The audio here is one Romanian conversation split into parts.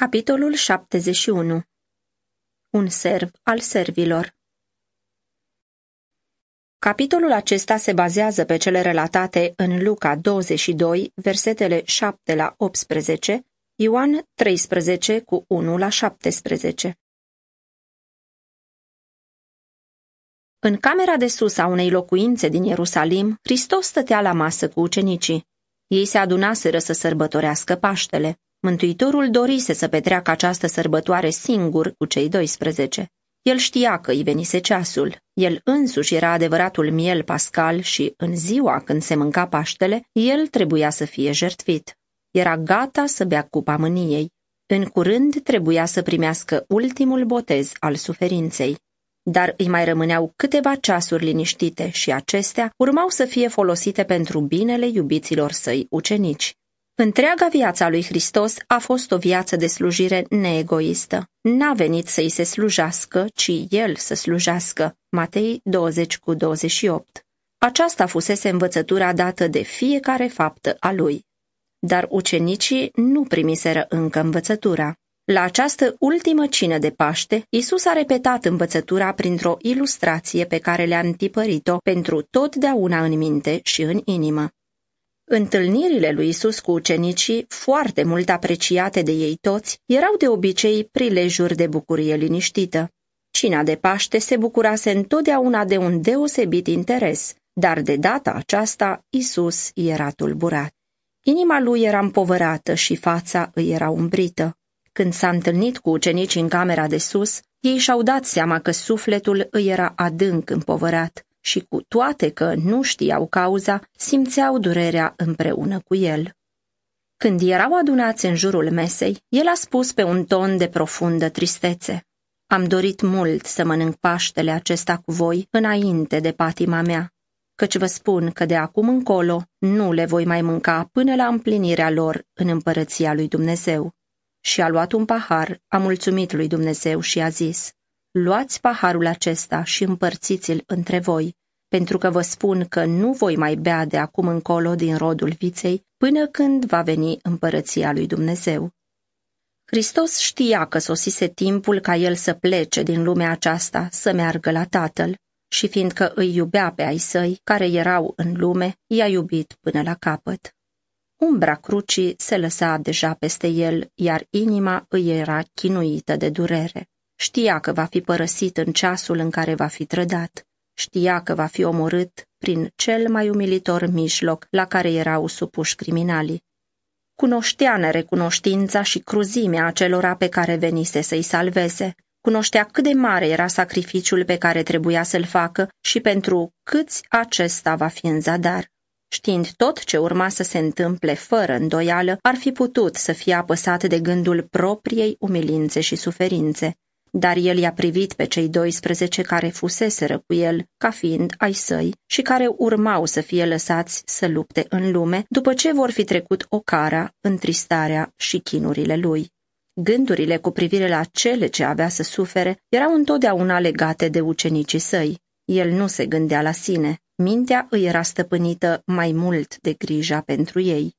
Capitolul 71 Un serv al servilor Capitolul acesta se bazează pe cele relatate în Luca 22, versetele 7 la 18, Ioan 13 cu 1 la 17. În camera de sus a unei locuințe din Ierusalim, Hristos stătea la masă cu ucenicii. Ei se adunaseră să sărbătorească Paștele. Mântuitorul dorise să petreacă această sărbătoare singur cu cei 12. El știa că îi venise ceasul. El însuși era adevăratul miel pascal și, în ziua când se mânca Paștele, el trebuia să fie jertfit. Era gata să bea cupa mâniei. În curând trebuia să primească ultimul botez al suferinței dar îi mai rămâneau câteva ceasuri liniștite și acestea urmau să fie folosite pentru binele iubiților săi ucenici. Întreaga viața lui Hristos a fost o viață de slujire neegoistă. N-a venit să-i se slujească, ci el să slujească. Matei 20 cu 28. Aceasta fusese învățătura dată de fiecare faptă a lui. Dar ucenicii nu primiseră încă învățătura. La această ultimă cină de Paște, Isus a repetat învățătura printr-o ilustrație pe care le-a întipărit-o pentru totdeauna în minte și în inimă. Întâlnirile lui Isus cu ucenicii, foarte mult apreciate de ei toți, erau de obicei prilejuri de bucurie liniștită. Cina de Paște se bucurase întotdeauna de un deosebit interes, dar de data aceasta Isus era tulburat. Inima lui era împovărată și fața îi era umbrită. Când s-a întâlnit cu ucenicii în camera de sus, ei și-au dat seama că sufletul îi era adânc împovărat și cu toate că nu știau cauza, simțeau durerea împreună cu el. Când erau adunați în jurul mesei, el a spus pe un ton de profundă tristețe. Am dorit mult să mănânc paștele acesta cu voi înainte de patima mea, căci vă spun că de acum încolo nu le voi mai mânca până la împlinirea lor în împărăția lui Dumnezeu și a luat un pahar, a mulțumit lui Dumnezeu și a zis, Luați paharul acesta și împărțiți-l între voi, pentru că vă spun că nu voi mai bea de acum încolo din rodul viței până când va veni împărăția lui Dumnezeu. Hristos știa că sosise timpul ca el să plece din lumea aceasta, să meargă la Tatăl, și fiindcă îi iubea pe ai săi, care erau în lume, i-a iubit până la capăt. Umbra crucii se lăsa deja peste el, iar inima îi era chinuită de durere. Știa că va fi părăsit în ceasul în care va fi trădat. Știa că va fi omorât prin cel mai umilitor mijloc la care erau supuși criminalii. Cunoștea nerecunoștința și cruzimea acelora pe care venise să-i salveze. Cunoștea cât de mare era sacrificiul pe care trebuia să-l facă și pentru câți acesta va fi în zadar. Știind tot ce urma să se întâmple fără îndoială, ar fi putut să fie apăsat de gândul propriei umilințe și suferințe, dar el i-a privit pe cei 12 care fuseseră cu el ca fiind ai săi și care urmau să fie lăsați să lupte în lume după ce vor fi trecut ocara, întristarea și chinurile lui. Gândurile cu privire la cele ce avea să sufere erau întotdeauna legate de ucenicii săi. El nu se gândea la sine, mintea îi era stăpânită mai mult de grija pentru ei.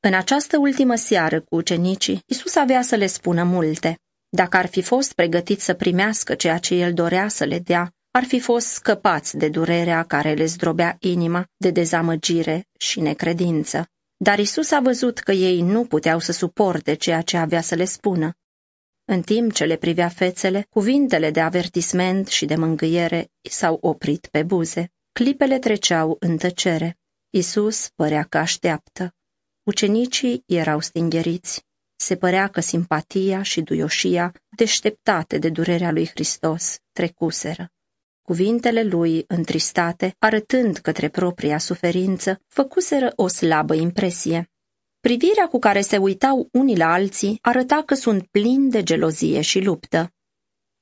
În această ultimă seară cu ucenicii, Isus avea să le spună multe. Dacă ar fi fost pregătit să primească ceea ce el dorea să le dea, ar fi fost scăpați de durerea care le zdrobea inima, de dezamăgire și necredință. Dar Isus a văzut că ei nu puteau să suporte ceea ce avea să le spună. În timp ce le privea fețele, cuvintele de avertisment și de mângâiere s-au oprit pe buze. Clipele treceau în tăcere. Isus părea că așteaptă. Ucenicii erau stingheriți. Se părea că simpatia și duioșia, deșteptate de durerea lui Hristos, trecuseră. Cuvintele lui, întristate, arătând către propria suferință, făcuseră o slabă impresie. Privirea cu care se uitau unii la alții arăta că sunt plini de gelozie și luptă.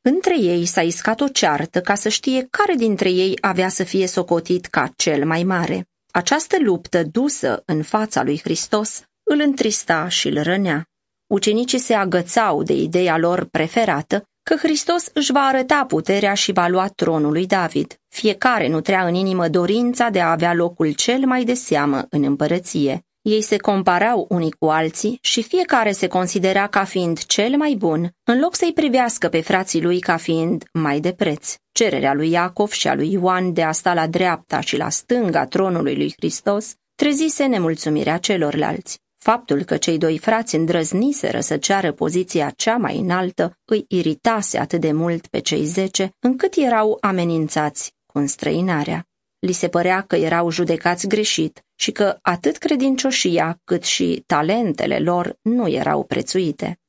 Între ei s-a iscat o ceartă ca să știe care dintre ei avea să fie socotit ca cel mai mare. Această luptă dusă în fața lui Hristos îl întrista și îl rănea. Ucenicii se agățau de ideea lor preferată că Hristos își va arăta puterea și va lua tronul lui David. Fiecare nutrea în inimă dorința de a avea locul cel mai de seamă în împărăție. Ei se comparau unii cu alții și fiecare se considera ca fiind cel mai bun, în loc să-i privească pe frații lui ca fiind mai de preț. Cererea lui Iacov și a lui Ioan de a sta la dreapta și la stânga tronului lui Hristos trezise nemulțumirea celorlalți. Faptul că cei doi frați îndrăzniseră să ceară poziția cea mai înaltă îi iritase atât de mult pe cei zece, încât erau amenințați cu înstrăinarea. Li se părea că erau judecați greșit și că atât credincioșia cât și talentele lor nu erau prețuite.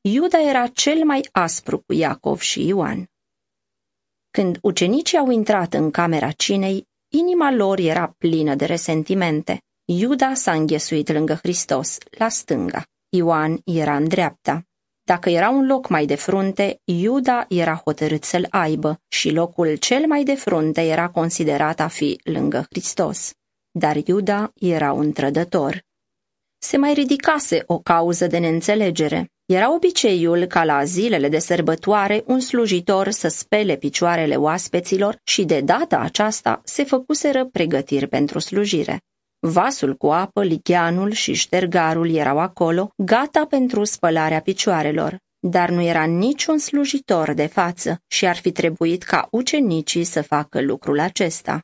Iuda era cel mai aspru cu Iacov și Ioan. Când ucenicii au intrat în camera cinei, inima lor era plină de resentimente. Iuda s-a înghesuit lângă Hristos, la stânga. Ioan era în dreapta. Dacă era un loc mai de frunte, Iuda era hotărât să-l aibă și locul cel mai de frunte era considerat a fi lângă Hristos. Dar Iuda era un trădător. Se mai ridicase o cauză de neînțelegere. Era obiceiul ca la zilele de sărbătoare un slujitor să spele picioarele oaspeților și de data aceasta se făcuseră pregătiri pentru slujire. Vasul cu apă, licheanul și ștergarul erau acolo, gata pentru spălarea picioarelor, dar nu era niciun slujitor de față și ar fi trebuit ca ucenicii să facă lucrul acesta.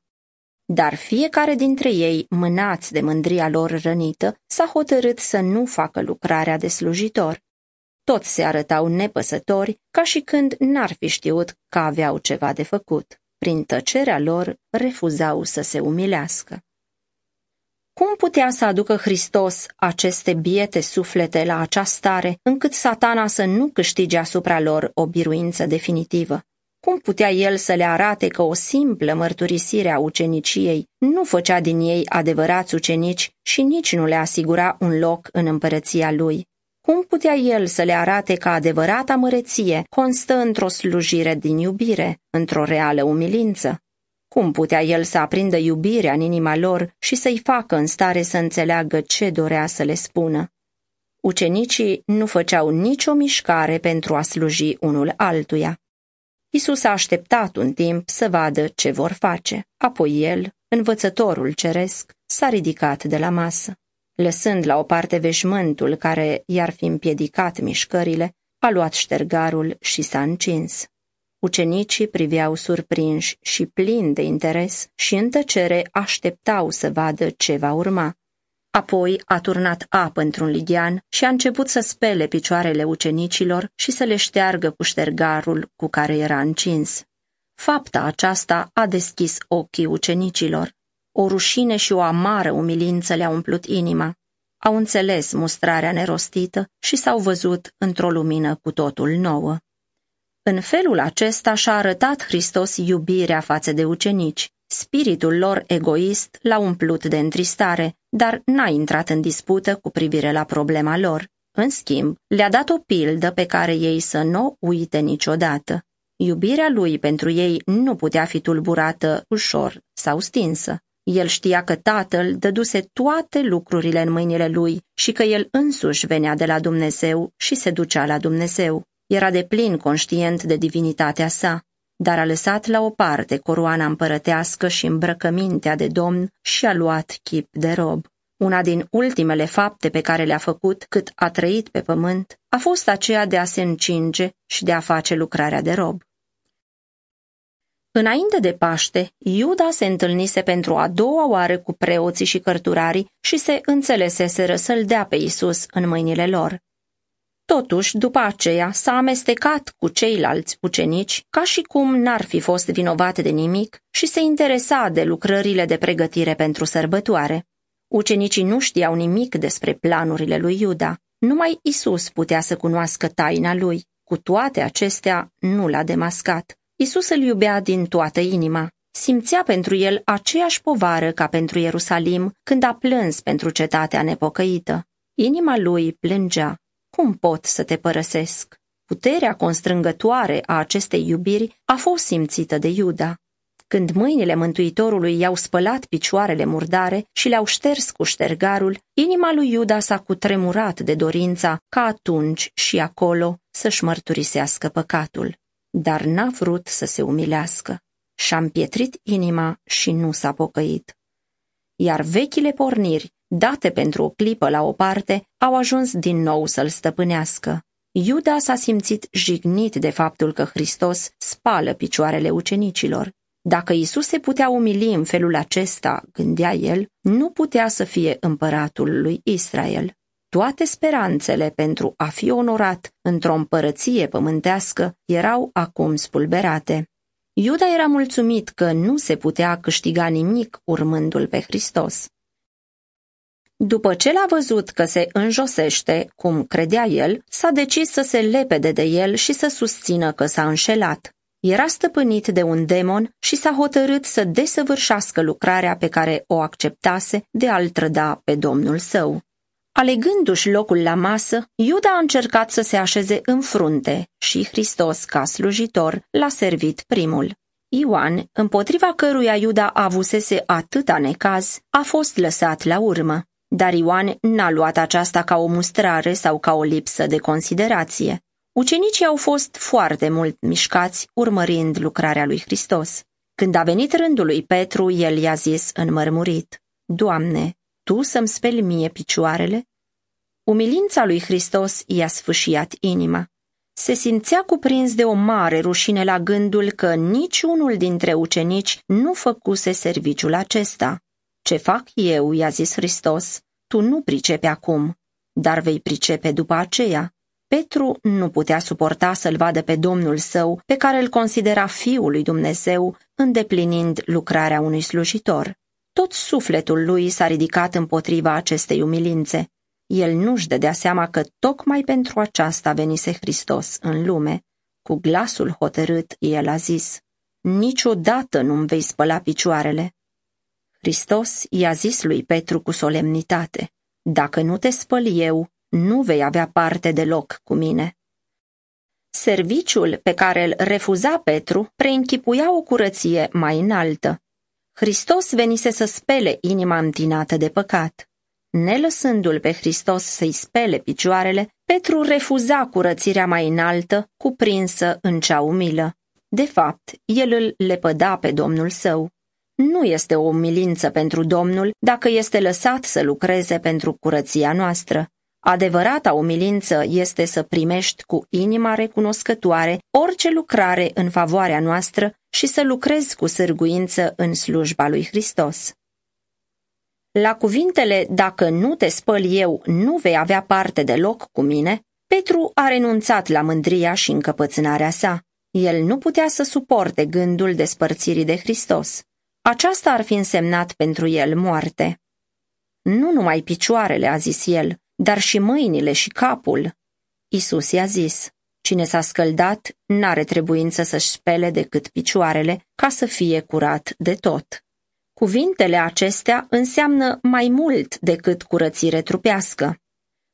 Dar fiecare dintre ei, mânați de mândria lor rănită, s-a hotărât să nu facă lucrarea de slujitor. Toți se arătau nepăsători, ca și când n-ar fi știut că aveau ceva de făcut. Prin tăcerea lor, refuzau să se umilească. Cum putea să aducă Hristos aceste biete suflete la acea stare, încât satana să nu câștige asupra lor o biruință definitivă? Cum putea el să le arate că o simplă mărturisire a uceniciei nu făcea din ei adevărați ucenici și nici nu le asigura un loc în împărăția lui? Cum putea el să le arate că adevărata măreție constă într-o slujire din iubire, într-o reală umilință? Cum putea el să aprindă iubirea în inima lor și să-i facă în stare să înțeleagă ce dorea să le spună? Ucenicii nu făceau nicio mișcare pentru a sluji unul altuia. Isus a așteptat un timp să vadă ce vor face. Apoi el, învățătorul ceresc, s-a ridicat de la masă. Lăsând la o parte veșmântul care i-ar fi împiedicat mișcările, a luat ștergarul și s-a încins. Ucenicii priveau surprinși și plini de interes și în tăcere așteptau să vadă ce va urma. Apoi a turnat apă într-un ligian și a început să spele picioarele ucenicilor și să le șteargă cu ștergarul cu care era încins. Fapta aceasta a deschis ochii ucenicilor. O rușine și o amară umilință le-a umplut inima. Au înțeles mustrarea nerostită și s-au văzut într-o lumină cu totul nouă. În felul acesta și-a arătat Hristos iubirea față de ucenici. Spiritul lor egoist l-a umplut de întristare, dar n-a intrat în dispută cu privire la problema lor. În schimb, le-a dat o pildă pe care ei să nu o uite niciodată. Iubirea lui pentru ei nu putea fi tulburată ușor sau stinsă. El știa că tatăl dăduse toate lucrurile în mâinile lui și că el însuși venea de la Dumnezeu și se ducea la Dumnezeu. Era de plin conștient de divinitatea sa, dar a lăsat la o parte coroana împărătească și îmbrăcămintea de domn și a luat chip de rob. Una din ultimele fapte pe care le-a făcut cât a trăit pe pământ a fost aceea de a se încinge și de a face lucrarea de rob. Înainte de Paște, Iuda se întâlnise pentru a doua oară cu preoții și cărturarii și se înțeleseseră să-l dea pe Isus în mâinile lor. Totuși, după aceea, s-a amestecat cu ceilalți ucenici ca și cum n-ar fi fost vinovat de nimic și se interesa de lucrările de pregătire pentru sărbătoare. Ucenicii nu știau nimic despre planurile lui Iuda. Numai Isus putea să cunoască taina lui. Cu toate acestea, nu l-a demascat. Isus îl iubea din toată inima. Simțea pentru el aceeași povară ca pentru Ierusalim când a plâns pentru cetatea nepocăită. Inima lui plângea. Cum pot să te părăsesc? Puterea constrângătoare a acestei iubiri a fost simțită de Iuda. Când mâinile Mântuitorului i-au spălat picioarele murdare și le-au șters cu ștergarul, inima lui Iuda s-a cutremurat de dorința ca atunci și acolo să-și mărturisească păcatul. Dar n-a vrut să se umilească. Și-a împietrit inima și nu s-a pocăit. Iar vechile porniri date pentru o clipă la o parte, au ajuns din nou să-l stăpânească. Iuda s-a simțit jignit de faptul că Hristos spală picioarele ucenicilor. Dacă Isus se putea umili în felul acesta, gândea el, nu putea să fie împăratul lui Israel. Toate speranțele pentru a fi onorat într-o împărăție pământească erau acum spulberate. Iuda era mulțumit că nu se putea câștiga nimic urmându-l pe Hristos. După ce l-a văzut că se înjosește, cum credea el, s-a decis să se lepede de el și să susțină că s-a înșelat. Era stăpânit de un demon și s-a hotărât să desăvârșească lucrarea pe care o acceptase de a-l trăda pe domnul său. Alegându-și locul la masă, Iuda a încercat să se așeze în frunte și Hristos, ca slujitor, l-a servit primul. Ioan, împotriva căruia Iuda avusese atâta necaz, a fost lăsat la urmă. Dar Ioan n-a luat aceasta ca o mustrare sau ca o lipsă de considerație. Ucenicii au fost foarte mult mișcați urmărind lucrarea lui Hristos. Când a venit rândul lui Petru, el i-a zis înmărmurit, Doamne, Tu să-mi speli mie picioarele? Umilința lui Hristos i-a sfâșiat inima. Se simțea cuprins de o mare rușine la gândul că niciunul dintre ucenici nu făcuse serviciul acesta. Ce fac eu, i-a zis Hristos, tu nu pricepi acum, dar vei pricepe după aceea. Petru nu putea suporta să-l vadă pe Domnul său, pe care îl considera Fiul lui Dumnezeu, îndeplinind lucrarea unui slujitor. Tot sufletul lui s-a ridicat împotriva acestei umilințe. El nu-și dădea seama că tocmai pentru aceasta venise Hristos în lume. Cu glasul hotărât, el a zis, Niciodată nu-mi vei spăla picioarele. Hristos i-a zis lui Petru cu solemnitate, Dacă nu te spăl eu, nu vei avea parte deloc cu mine. Serviciul pe care îl refuza Petru preînchipuia o curăție mai înaltă. Hristos venise să spele inima întinată de păcat. Nelăsându-l pe Hristos să-i spele picioarele, Petru refuza curățirea mai înaltă, cuprinsă în cea umilă. De fapt, el îl lepăda pe Domnul său. Nu este o umilință pentru Domnul dacă este lăsat să lucreze pentru curăția noastră. Adevărata umilință este să primești cu inima recunoscătoare orice lucrare în favoarea noastră și să lucrezi cu sârguință în slujba lui Hristos. La cuvintele, dacă nu te spăl eu, nu vei avea parte deloc cu mine, Petru a renunțat la mândria și încăpățânarea sa. El nu putea să suporte gândul despărțirii de Hristos. Aceasta ar fi însemnat pentru el moarte. Nu numai picioarele, a zis el, dar și mâinile și capul. Isus i-a zis, cine s-a scăldat n-are trebuință să-și spele decât picioarele ca să fie curat de tot. Cuvintele acestea înseamnă mai mult decât curățire trupească.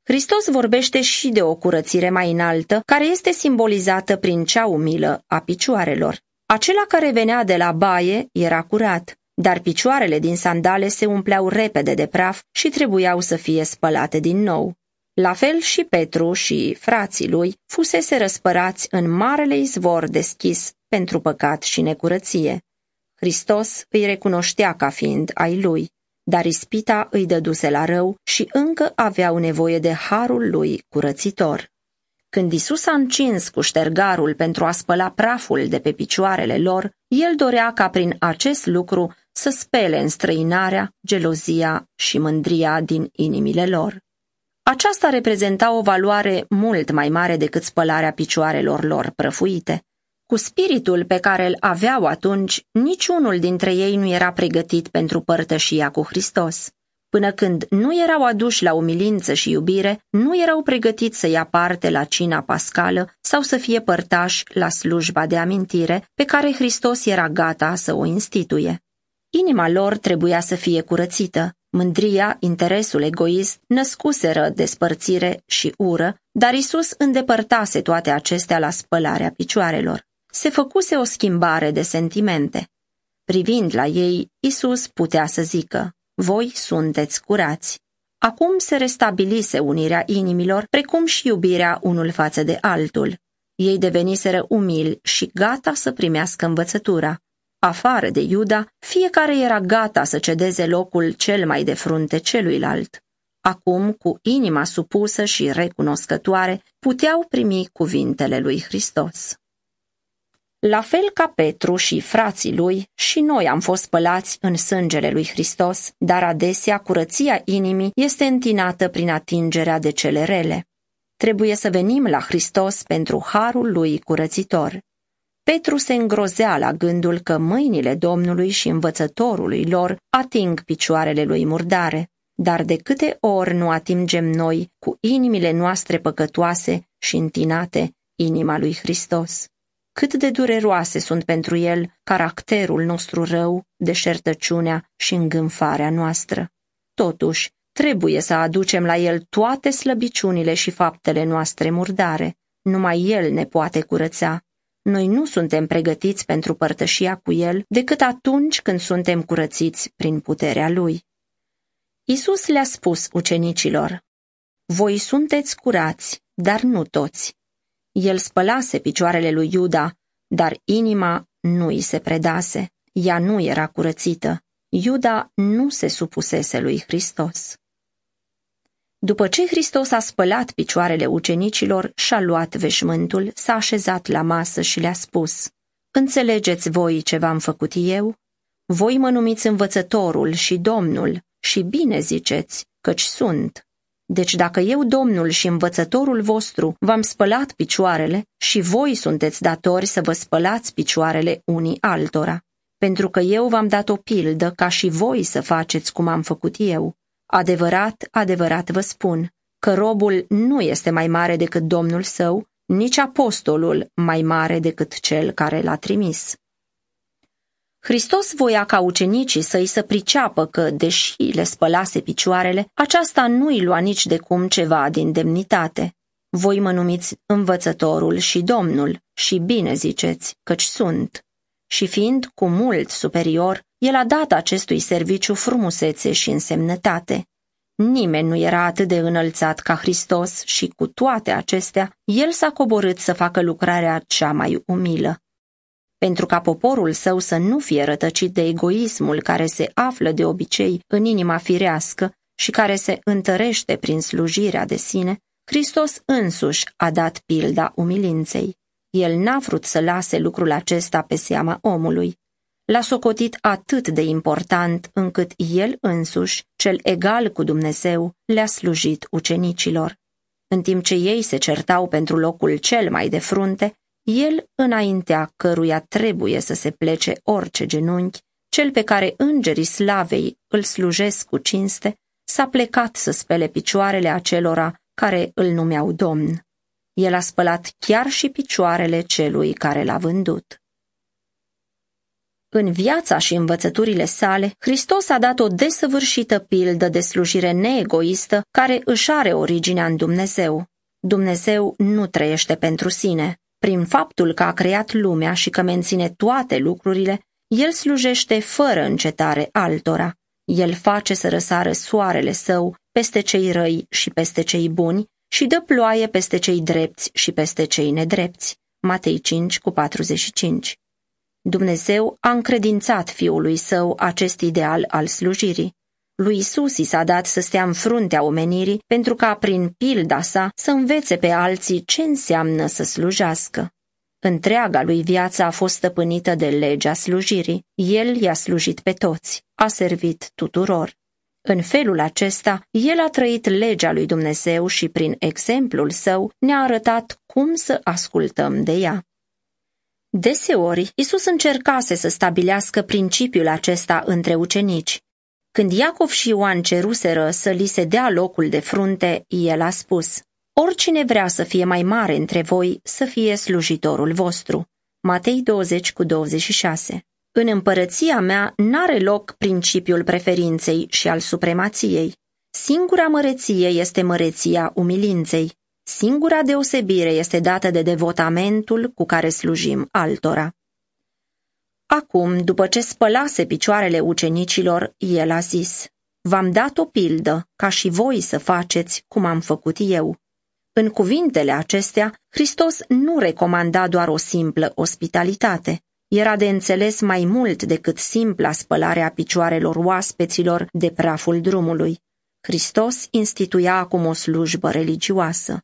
Hristos vorbește și de o curățire mai înaltă, care este simbolizată prin cea umilă a picioarelor. Acela care venea de la baie era curat, dar picioarele din sandale se umpleau repede de praf și trebuiau să fie spălate din nou. La fel și Petru și frații lui fusese răspărați în marele izvor deschis pentru păcat și necurăție. Hristos îi recunoștea ca fiind ai lui, dar ispita îi dăduse la rău și încă aveau nevoie de harul lui curățitor. Când Isus a încins cu ștergarul pentru a spăla praful de pe picioarele lor, el dorea ca prin acest lucru să spele înstrăinarea, gelozia și mândria din inimile lor. Aceasta reprezenta o valoare mult mai mare decât spălarea picioarelor lor prăfuite. Cu spiritul pe care îl aveau atunci, niciunul dintre ei nu era pregătit pentru părtășia cu Hristos. Până când nu erau aduși la umilință și iubire, nu erau pregătiți să ia parte la cina pascală sau să fie părtași la slujba de amintire pe care Hristos era gata să o instituie. Inima lor trebuia să fie curățită. Mândria, interesul egoist născuseră despărțire și ură, dar Isus îndepărtase toate acestea la spălarea picioarelor. Se făcuse o schimbare de sentimente. Privind la ei, Isus putea să zică, voi sunteți curați. Acum se restabilise unirea inimilor, precum și iubirea unul față de altul. Ei deveniseră umili și gata să primească învățătura. afară de Iuda, fiecare era gata să cedeze locul cel mai de frunte celuilalt. Acum, cu inima supusă și recunoscătoare, puteau primi cuvintele lui Hristos. La fel ca Petru și frații lui, și noi am fost spălați în sângele lui Hristos, dar adesea curăția inimii este întinată prin atingerea de cele rele. Trebuie să venim la Hristos pentru harul lui curățitor. Petru se îngrozea la gândul că mâinile Domnului și învățătorului lor ating picioarele lui murdare. Dar de câte ori nu atingem noi cu inimile noastre păcătoase și întinate inima lui Hristos? Cât de dureroase sunt pentru el caracterul nostru rău, deșertăciunea și îngânfarea noastră. Totuși, trebuie să aducem la el toate slăbiciunile și faptele noastre murdare. Numai el ne poate curăța. Noi nu suntem pregătiți pentru părtășia cu el decât atunci când suntem curățiți prin puterea lui. Isus le-a spus ucenicilor, Voi sunteți curați, dar nu toți. El spălase picioarele lui Iuda, dar inima nu îi se predase. Ea nu era curățită. Iuda nu se supusese lui Hristos. După ce Hristos a spălat picioarele ucenicilor, și-a luat veșmântul, s-a așezat la masă și le-a spus, Înțelegeți voi ce v-am făcut eu? Voi mă numiți învățătorul și domnul și bine ziceți, căci sunt. Deci dacă eu, Domnul și învățătorul vostru, v-am spălat picioarele și voi sunteți datori să vă spălați picioarele unii altora, pentru că eu v-am dat o pildă ca și voi să faceți cum am făcut eu. Adevărat, adevărat vă spun, că robul nu este mai mare decât Domnul său, nici apostolul mai mare decât cel care l-a trimis. Hristos voia ca ucenicii să-i să priceapă că, deși le spălase picioarele, aceasta nu îi lua nici de cum ceva din demnitate. Voi mă numiți învățătorul și domnul și bine ziceți, căci sunt. Și fiind cu mult superior, el a dat acestui serviciu frumusețe și însemnătate. Nimeni nu era atât de înălțat ca Hristos și cu toate acestea, el s-a coborât să facă lucrarea cea mai umilă pentru ca poporul său să nu fie rătăcit de egoismul care se află de obicei în inima firească și care se întărește prin slujirea de sine, Hristos însuși a dat pilda umilinței. El n-a vrut să lase lucrul acesta pe seama omului. L-a socotit atât de important încât el însuși, cel egal cu Dumnezeu, le-a slujit ucenicilor. În timp ce ei se certau pentru locul cel mai de frunte, el înaintea căruia trebuie să se plece orice genunchi, cel pe care îngerii slavei îl slujesc cu cinste, s-a plecat să spele picioarele acelora care îl numeau domn. El a spălat chiar și picioarele celui care l-a vândut. În viața și învățăturile sale, Hristos a dat o desăvârșită pildă de slujire neegoistă care își are originea în Dumnezeu. Dumnezeu nu trăiește pentru sine. Prin faptul că a creat lumea și că menține toate lucrurile, el slujește fără încetare altora. El face să răsară soarele său peste cei răi și peste cei buni și dă ploaie peste cei drepți și peste cei nedrepți. Matei 5 cu 45 Dumnezeu a încredințat fiului său acest ideal al slujirii. Lui Isus i s-a dat să stea în fruntea omenirii pentru ca prin pilda sa să învețe pe alții ce înseamnă să slujească. Întreaga lui viață a fost stăpânită de legea slujirii. El i-a slujit pe toți, a servit tuturor. În felul acesta, el a trăit legea lui Dumnezeu și prin exemplul său ne-a arătat cum să ascultăm de ea. Deseori, Isus încercase să stabilească principiul acesta între ucenici, când Iacov și Ioan ceruseră să li se dea locul de frunte, el a spus, Oricine vrea să fie mai mare între voi, să fie slujitorul vostru. Matei 20 cu 26 În împărăția mea n-are loc principiul preferinței și al supremației. Singura măreție este măreția umilinței. Singura deosebire este dată de devotamentul cu care slujim altora. Acum, după ce spălase picioarele ucenicilor, el a zis, V-am dat o pildă, ca și voi să faceți cum am făcut eu. În cuvintele acestea, Hristos nu recomanda doar o simplă ospitalitate. era de înțeles mai mult decât simpla spălare a picioarelor oaspeților de praful drumului. Hristos instituia acum o slujbă religioasă.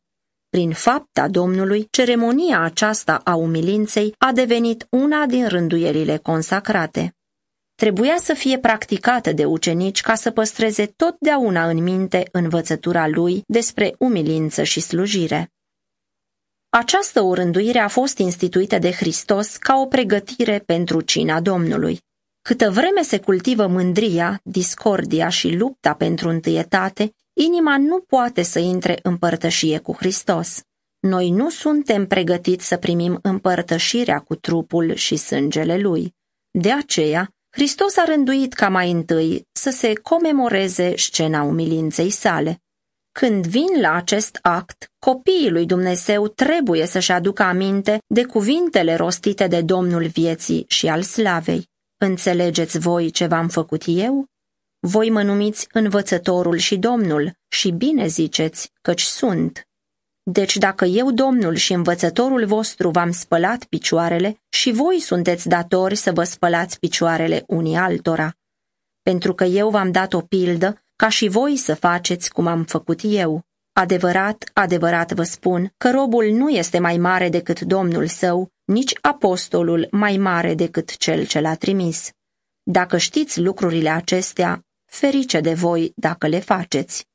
Prin fapta Domnului, ceremonia aceasta a umilinței a devenit una din rânduielile consacrate. Trebuia să fie practicată de ucenici ca să păstreze totdeauna în minte învățătura lui despre umilință și slujire. Această urânduire a fost instituită de Hristos ca o pregătire pentru cina Domnului. Câtă vreme se cultivă mândria, discordia și lupta pentru întâietate, inima nu poate să intre în părtășie cu Hristos. Noi nu suntem pregătiți să primim împărtășirea cu trupul și sângele Lui. De aceea, Hristos a rânduit ca mai întâi să se comemoreze scena umilinței sale. Când vin la acest act, copiii lui Dumnezeu trebuie să-și aducă aminte de cuvintele rostite de Domnul vieții și al slavei. Înțelegeți voi ce v-am făcut eu? Voi mă numiți învățătorul și Domnul și bine ziceți, căci sunt. Deci dacă eu, Domnul și învățătorul vostru, v-am spălat picioarele, și voi sunteți datori să vă spălați picioarele unii altora. Pentru că eu v-am dat o pildă, ca și voi să faceți cum am făcut eu. Adevărat, adevărat vă spun că robul nu este mai mare decât Domnul său, nici apostolul mai mare decât cel ce l-a trimis. Dacă știți lucrurile acestea, ferice de voi dacă le faceți.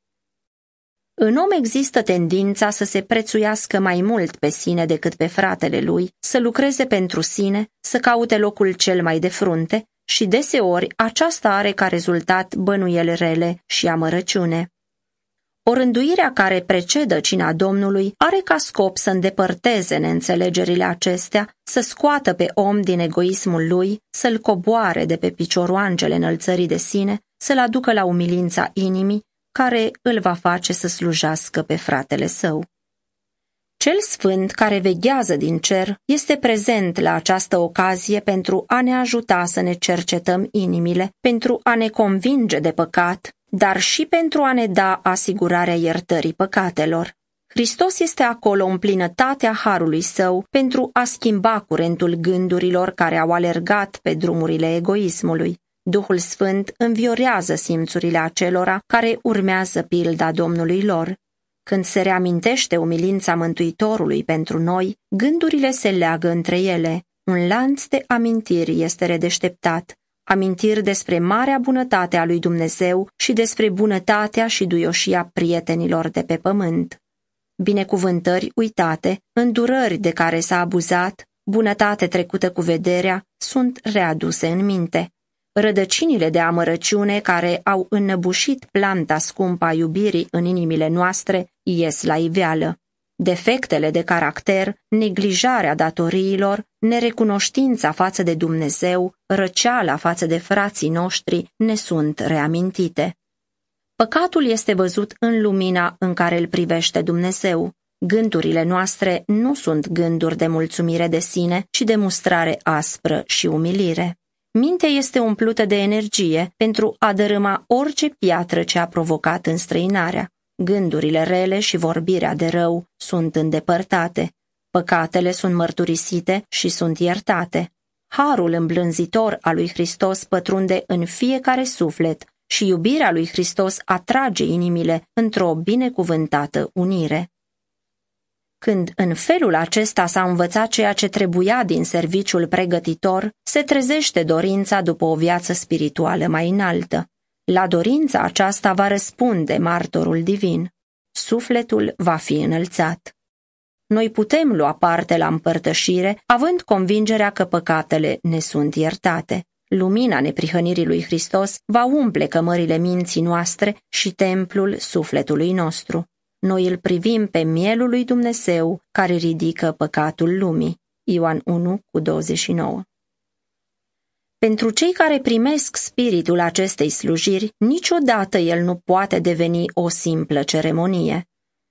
În om există tendința să se prețuiască mai mult pe sine decât pe fratele lui, să lucreze pentru sine, să caute locul cel mai de frunte și deseori aceasta are ca rezultat bănuieli rele și amărăciune. O rânduirea care precedă cina Domnului are ca scop să îndepărteze neînțelegerile acestea, să scoată pe om din egoismul lui, să-l coboare de pe picoroangele înălțării de sine, să-l aducă la umilința inimii, care îl va face să slujească pe fratele său. Cel sfânt care veghează din cer este prezent la această ocazie pentru a ne ajuta să ne cercetăm inimile, pentru a ne convinge de păcat, dar și pentru a ne da asigurarea iertării păcatelor. Hristos este acolo în plinătatea harului său pentru a schimba curentul gândurilor care au alergat pe drumurile egoismului. Duhul Sfânt înviorează simțurile acelora care urmează pilda Domnului lor. Când se reamintește umilința Mântuitorului pentru noi, gândurile se leagă între ele. Un lanț de amintiri este redeșteptat, amintiri despre marea bunătate a lui Dumnezeu și despre bunătatea și duioșia prietenilor de pe pământ. Binecuvântări uitate, îndurări de care s-a abuzat, bunătate trecută cu vederea, sunt readuse în minte. Rădăcinile de amărăciune care au înnăbușit planta scumpă a iubirii în inimile noastre ies la iveală. Defectele de caracter, neglijarea datoriilor, nerecunoștința față de Dumnezeu, răceala față de frații noștri ne sunt reamintite. Păcatul este văzut în lumina în care îl privește Dumnezeu. Gândurile noastre nu sunt gânduri de mulțumire de sine, ci de mustrare aspră și umilire. Mintea este umplută de energie pentru a dărâma orice piatră ce a provocat înstrăinarea. Gândurile rele și vorbirea de rău sunt îndepărtate. Păcatele sunt mărturisite și sunt iertate. Harul îmblânzitor al lui Hristos pătrunde în fiecare suflet și iubirea lui Hristos atrage inimile într-o binecuvântată unire. Când în felul acesta s-a învățat ceea ce trebuia din serviciul pregătitor, se trezește dorința după o viață spirituală mai înaltă. La dorința aceasta va răspunde martorul divin. Sufletul va fi înălțat. Noi putem lua parte la împărtășire, având convingerea că păcatele ne sunt iertate. Lumina neprihănirii lui Hristos va umple cămările minții noastre și templul sufletului nostru. Noi îl privim pe mielul lui Dumnezeu care ridică păcatul lumii. Ioan 1 cu 29 pentru cei care primesc spiritul acestei slujiri, niciodată el nu poate deveni o simplă ceremonie.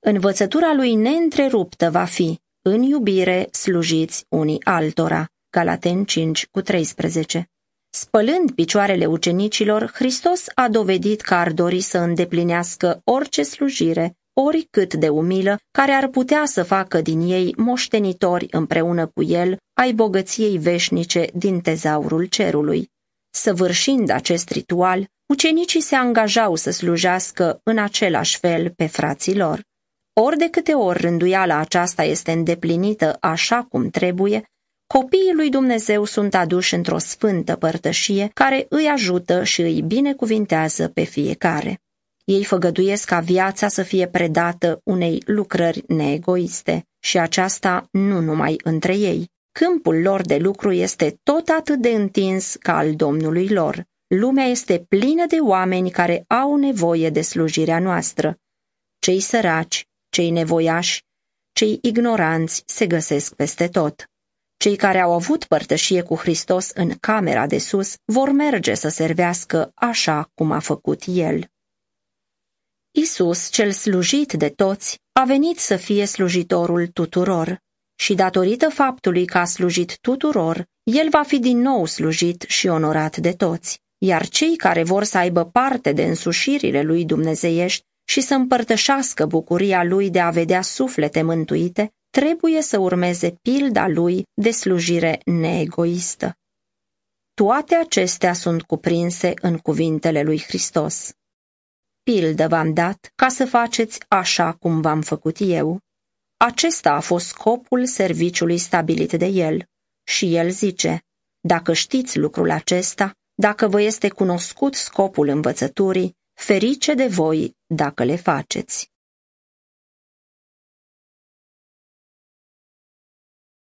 Învățătura lui neîntreruptă va fi, în iubire slujiți unii altora. Galaten 5 cu 13 Spălând picioarele ucenicilor, Hristos a dovedit că ar dori să îndeplinească orice slujire oricât de umilă, care ar putea să facă din ei moștenitori împreună cu el ai bogăției veșnice din tezaurul cerului. Săvârșind acest ritual, ucenicii se angajau să slujească în același fel pe frații lor. Ori de câte ori rânduiala aceasta este îndeplinită așa cum trebuie, copiii lui Dumnezeu sunt aduși într-o sfântă părtășie care îi ajută și îi binecuvintează pe fiecare. Ei făgăduiesc ca viața să fie predată unei lucrări neegoiste și aceasta nu numai între ei. Câmpul lor de lucru este tot atât de întins ca al Domnului lor. Lumea este plină de oameni care au nevoie de slujirea noastră. Cei săraci, cei nevoiași, cei ignoranți se găsesc peste tot. Cei care au avut părtășie cu Hristos în camera de sus vor merge să servească așa cum a făcut El. Isus, cel slujit de toți, a venit să fie slujitorul tuturor și datorită faptului că a slujit tuturor, el va fi din nou slujit și onorat de toți, iar cei care vor să aibă parte de însușirile lui dumnezeiești și să împărtășească bucuria lui de a vedea suflete mântuite, trebuie să urmeze pilda lui de slujire neegoistă. Toate acestea sunt cuprinse în cuvintele lui Hristos. Pildă v-am dat ca să faceți așa cum v-am făcut eu. Acesta a fost scopul serviciului stabilit de el. Și el zice, dacă știți lucrul acesta, dacă vă este cunoscut scopul învățăturii, ferice de voi dacă le faceți.